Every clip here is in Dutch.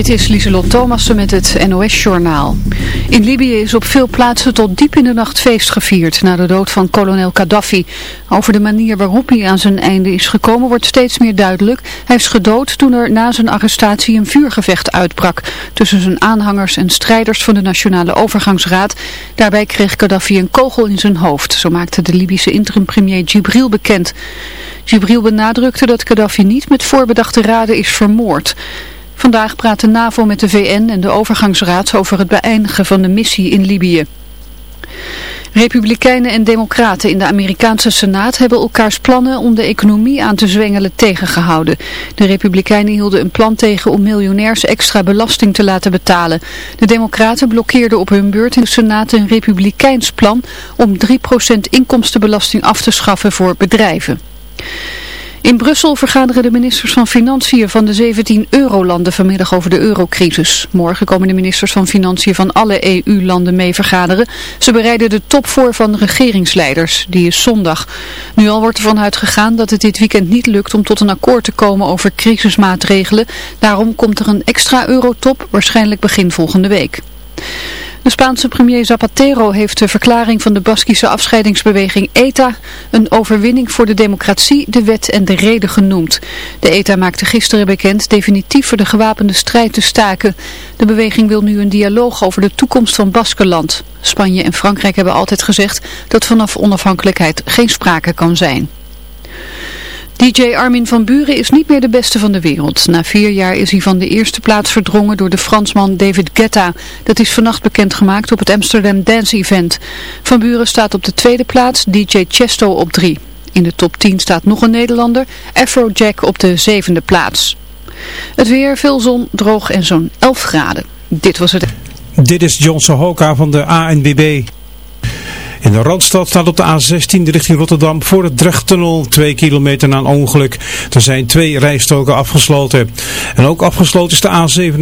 Dit is Lieselot Thomassen met het NOS-journaal. In Libië is op veel plaatsen tot diep in de nacht feest gevierd na de dood van kolonel Gaddafi. Over de manier waarop hij aan zijn einde is gekomen wordt steeds meer duidelijk. Hij is gedood toen er na zijn arrestatie een vuurgevecht uitbrak tussen zijn aanhangers en strijders van de Nationale Overgangsraad. Daarbij kreeg Gaddafi een kogel in zijn hoofd, zo maakte de Libische interim-premier Gibril bekend. Gibril benadrukte dat Gaddafi niet met voorbedachte raden is vermoord. Vandaag praat de NAVO met de VN en de overgangsraad over het beëindigen van de missie in Libië. Republikeinen en democraten in de Amerikaanse Senaat hebben elkaars plannen om de economie aan te zwengelen tegengehouden. De republikeinen hielden een plan tegen om miljonairs extra belasting te laten betalen. De democraten blokkeerden op hun beurt in de Senaat een republikeins plan om 3% inkomstenbelasting af te schaffen voor bedrijven. In Brussel vergaderen de ministers van Financiën van de 17 eurolanden vanmiddag over de eurocrisis. Morgen komen de ministers van Financiën van alle EU-landen mee vergaderen. Ze bereiden de top voor van regeringsleiders. Die is zondag. Nu al wordt ervan uitgegaan dat het dit weekend niet lukt om tot een akkoord te komen over crisismaatregelen. Daarom komt er een extra eurotop, waarschijnlijk begin volgende week. De Spaanse premier Zapatero heeft de verklaring van de Baskische afscheidingsbeweging ETA een overwinning voor de democratie, de wet en de reden genoemd. De ETA maakte gisteren bekend definitief voor de gewapende strijd te staken. De beweging wil nu een dialoog over de toekomst van Baskenland. Spanje en Frankrijk hebben altijd gezegd dat vanaf onafhankelijkheid geen sprake kan zijn. DJ Armin van Buren is niet meer de beste van de wereld. Na vier jaar is hij van de eerste plaats verdrongen door de Fransman David Guetta. Dat is vannacht bekendgemaakt op het Amsterdam Dance Event. Van Buren staat op de tweede plaats, DJ Chesto op drie. In de top 10 staat nog een Nederlander, Afrojack op de zevende plaats. Het weer, veel zon, droog en zo'n 11 graden. Dit was het. Dit is John Sohoka van de ANWB. In de Randstad staat op de A16 richting Rotterdam voor het Drechttunnel 2 kilometer na een ongeluk. Er zijn twee rijstoken afgesloten. En ook afgesloten is de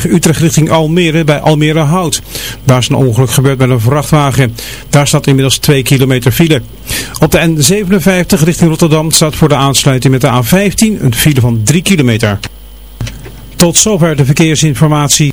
A27 Utrecht richting Almere bij Almere Hout. Daar is een ongeluk gebeurd met een vrachtwagen. Daar staat inmiddels 2 kilometer file. Op de N57 richting Rotterdam staat voor de aansluiting met de A15 een file van 3 kilometer. Tot zover de verkeersinformatie.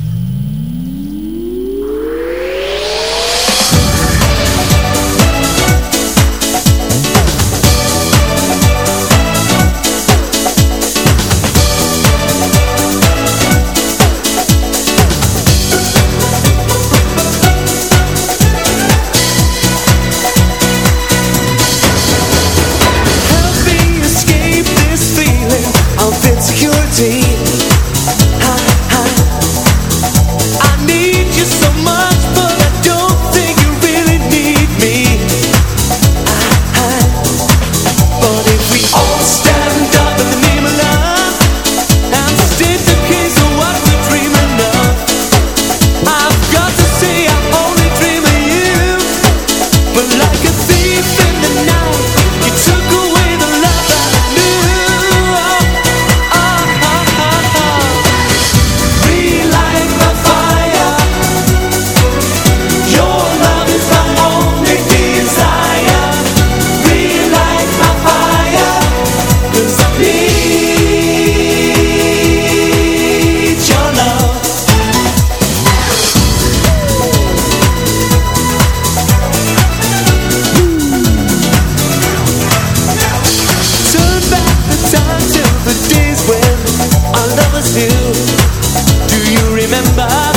Do you remember?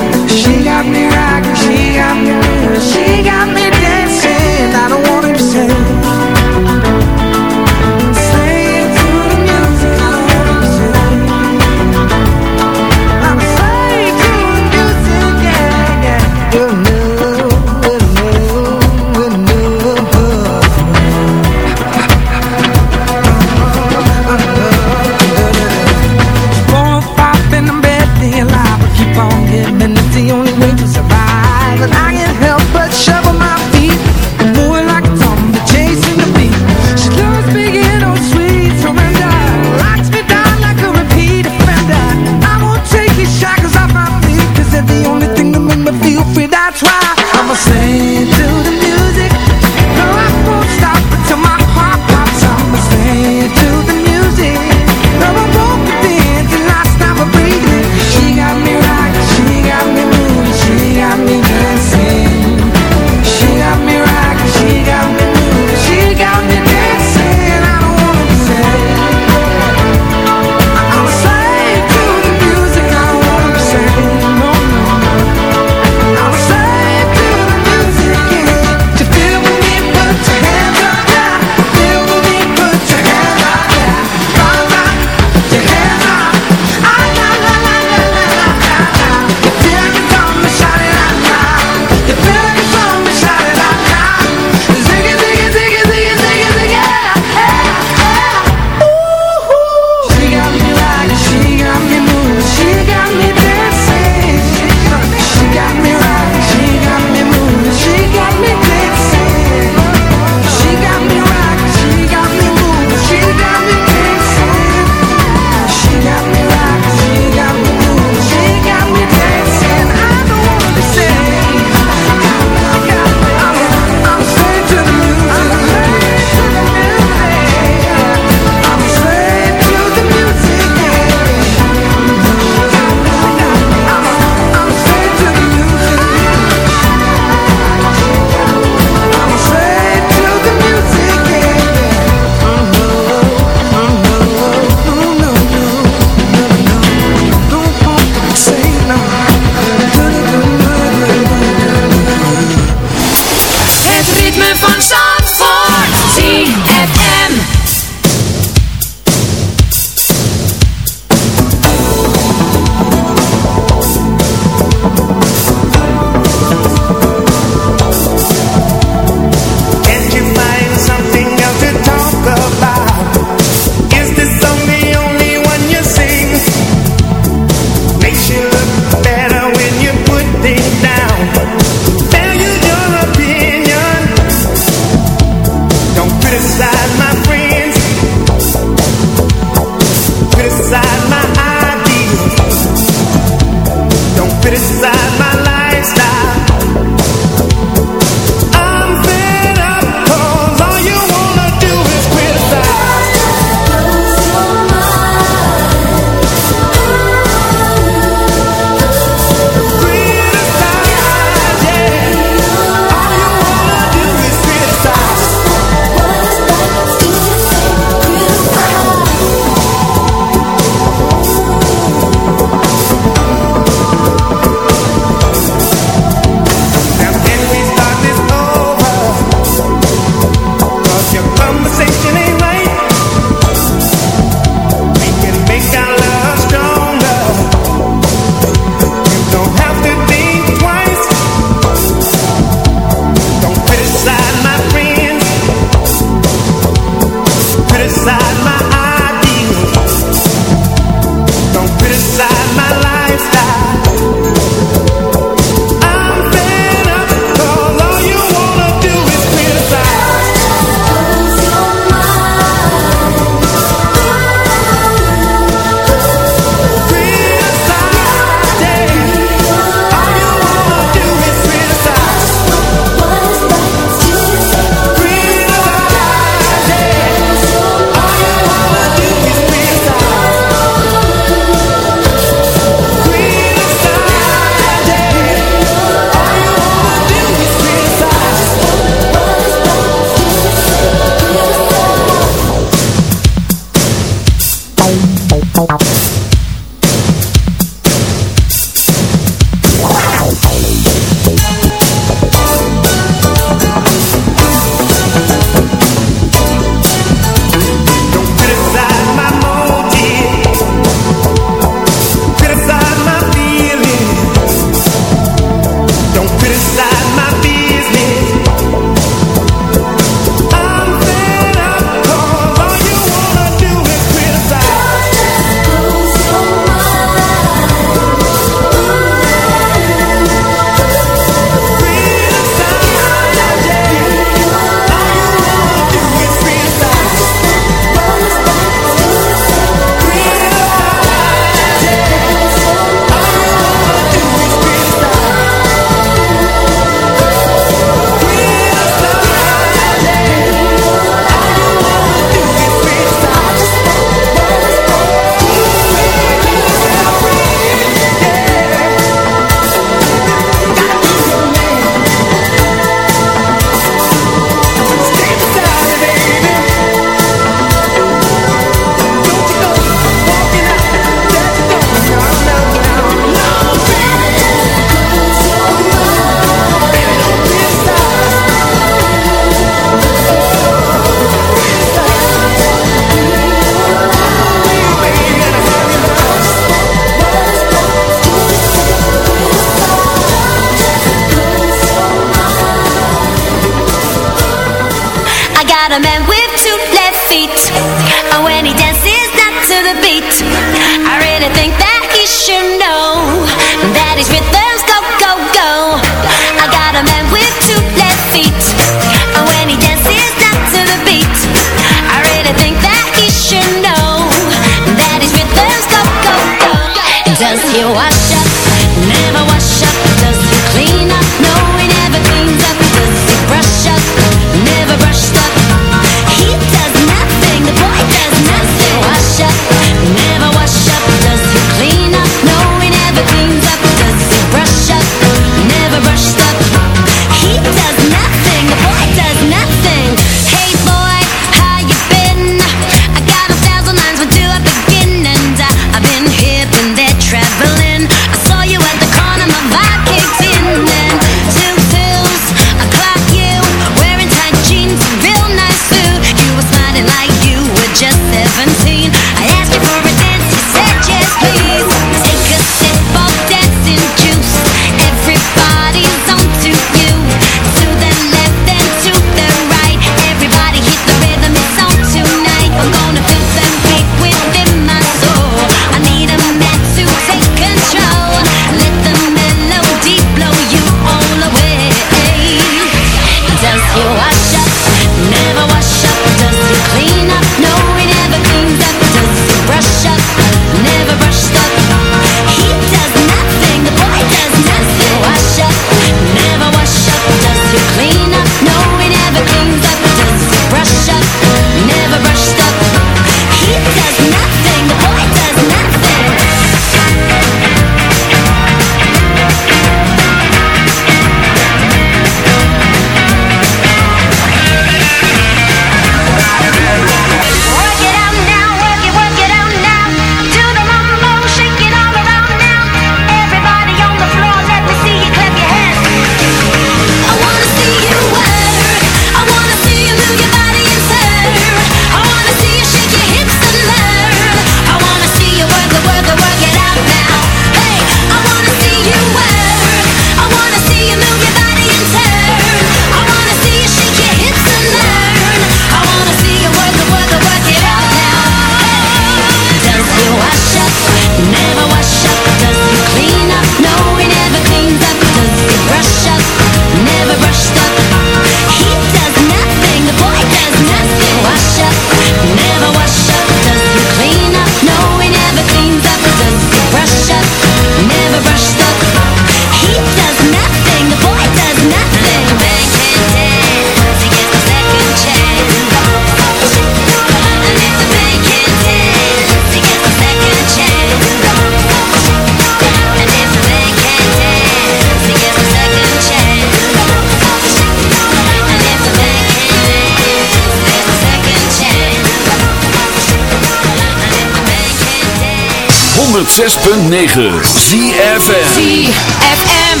106.9 ZFM ZFM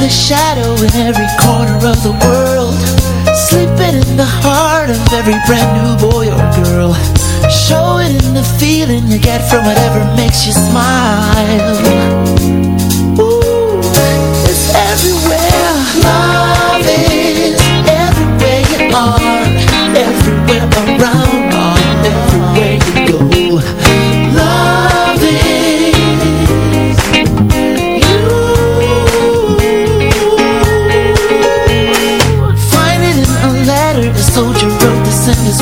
the shadow in every corner of the world. Sleeping in the heart of every brand new boy or girl show it in the feeling you get from whatever makes you smile. Ooh, it's everywhere. Love is everywhere you are, everywhere around, everywhere you go. Love is you. Find it in a letter the soldier wrote to send his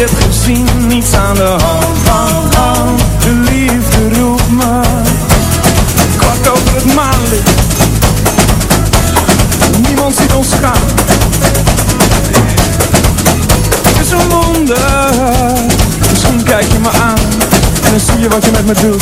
heb gezien Niets aan de hand, hand. De liefde roept me Kwart over het maanlicht. Niemand ziet ons gaan. Het is een wonder. Misschien kijk je me aan En dan zie je wat je met me doet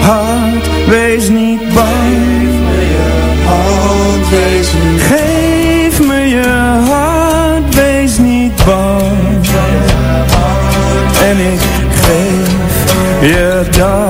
hand, wees niet bang Geef me je hand, wees niet bang. Geef me je niet bang. En ik geef je dat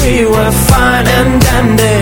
we were fine and dandy.